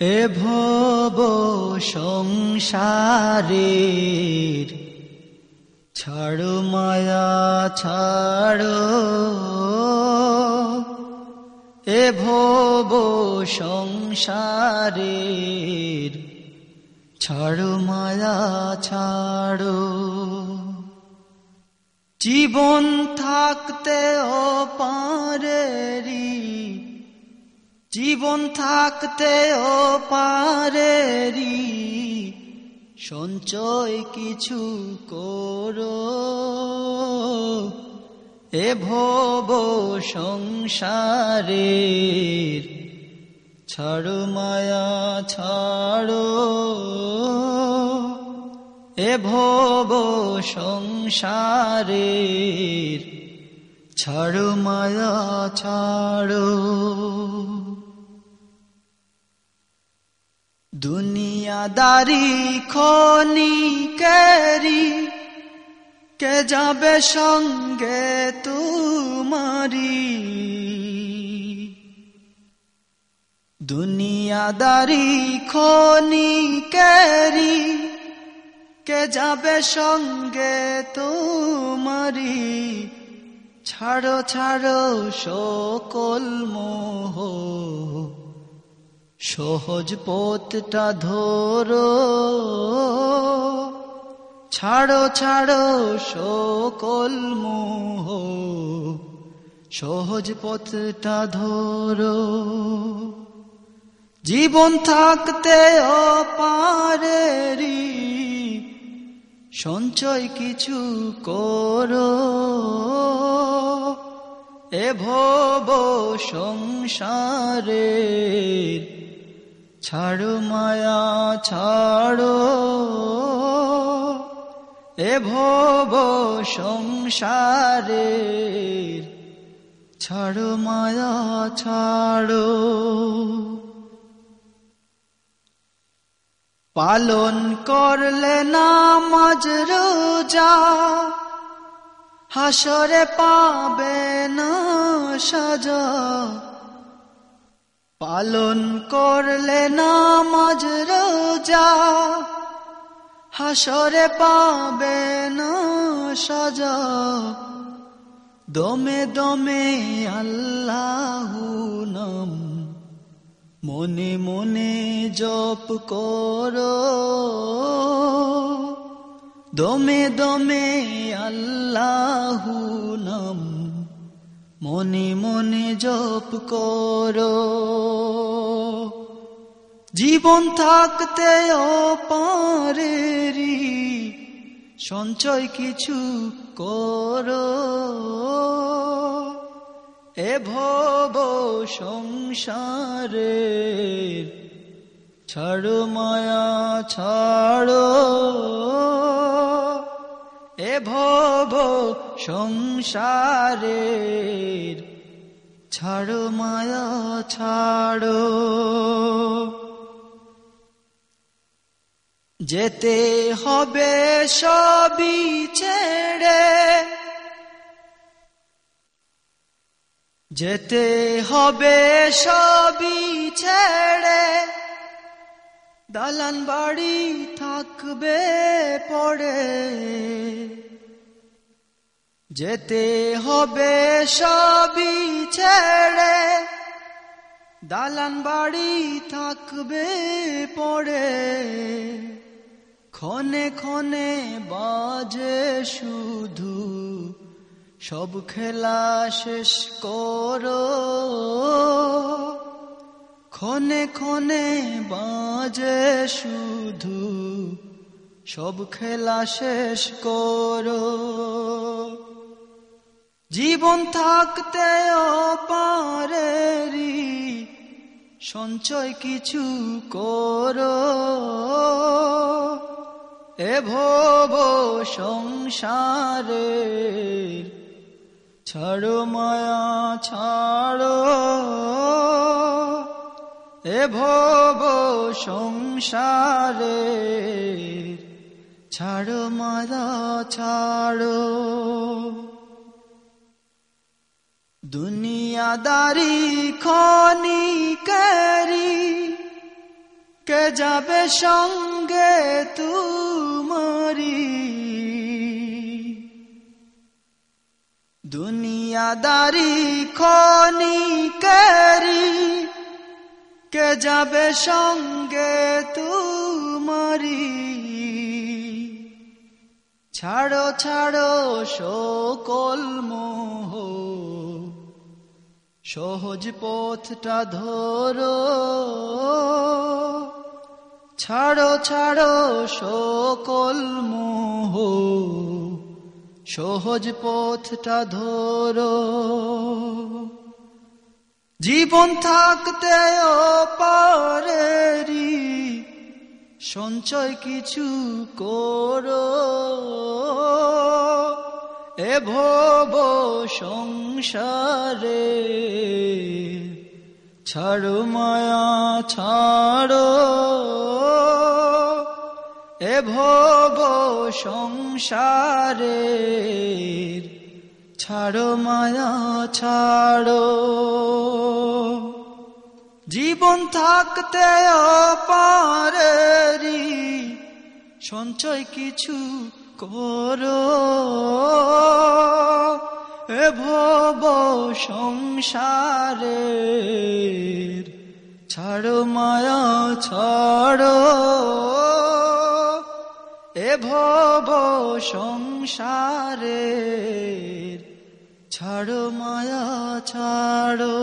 এ ভব সংসারের, ছাড়ো মায়া, ছাড়ো। এ ভব সংসারের, ছাড়ো মায়া, ছাড়ো। জীবন থাকতে ও পারেরি জীবন থাকতে ও পারেরি, সঞ্চয় কিছু করো। এ ভব সংসারের ছাড়ো, মায়া ছাড়ো। এ ভব সংসারের ছাড়ো, মায়া ছাড়ো। দুনিয়াদারি খনিকেরি কে যাবে সঙ্গে তুমারি? দুনিয়াদারি খনিকেরি কে যাবে সঙ্গে তোমারি? ছাড়ো ছাড়ো, সকল মোহ। সহজ পথটা ধরো। ছাড়ো ছাড়ো সকল মোহ। সহজ পথটা ধরো। জীবন থাকতে অপারেরি সঞ্চয় কিছু করো। এ ভব সংসারের ছাড়ো মায়া, ছাড়ো। এ ভব সংসারের, ছাড়ো মায়া, ছাড়ো। পালন করলে না নামাজ রোজা, হাসরে পাবে না সাজা। পালন করলে নামাজ রোজা হাসরে পাবে না সাজা। দমে দমে আল্লাহ নাম, মনে মনে জপ করো। দমে দমে আল্লাহ নাম মনে মনে জপ করো। জীবন থাকতে অপারেরি সঞ্চয় কিছু করো। এ ভব সংসারে ছাড়ো, মায়া ছাড়ো। ভব সংসারের ছাড়ো মায়া ছাড়ো। যেতে হবে সবই ছেড়ে যেতে হবে সবই ছেড়ে। দালান বাড়ি থাকবে পড়ে যেতে হবে সবই ছেড়ে। দালান বাড়ি থাকবে পড়ে ক্ষণে ক্ষণে বাজে শুধু, সব খেলা শেষ করো। ক্ষণে ক্ষণে বাজে শুধু, সব খেলা শেষ করো। জীবন থাকতে অপারেরি সঞ্চয় কিছু করো। এ ভব সংসারের ছাড়ো, মায়া ছাড়ো। এ ভব সংসারে, ছাড়ো মায়া, ছাড়ো। দুনিয়াদারি খনি করি কে যাবে সঙ্গে তুমারি? দুনিয়াদারি খনি করি কে যাবে সঙ্গে তুমারি? ছাড়ো ছাড়ো সকল মোহ। সহজ পথটা ধরো। ছাড়ো ছাড়ো সকল মোহ। সহজ পথটা ধরো। জীবন থাকতে পারেরি সঞ্চয় কিছু করো। এ ভব সংসারে ছাড়ো, মায়া ছাড়ো। এ ভব সংসারে ছাড়ো মায়া, ছাড়ো। জীবন থাকতে পারেরি সঞ্চয় কিছু করো। এ ভব সংসারে ছাড়ো মায়া, ছাড়ো। ভব সংসারে ছাড়ো মায়া ছাড়ো।